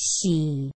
喜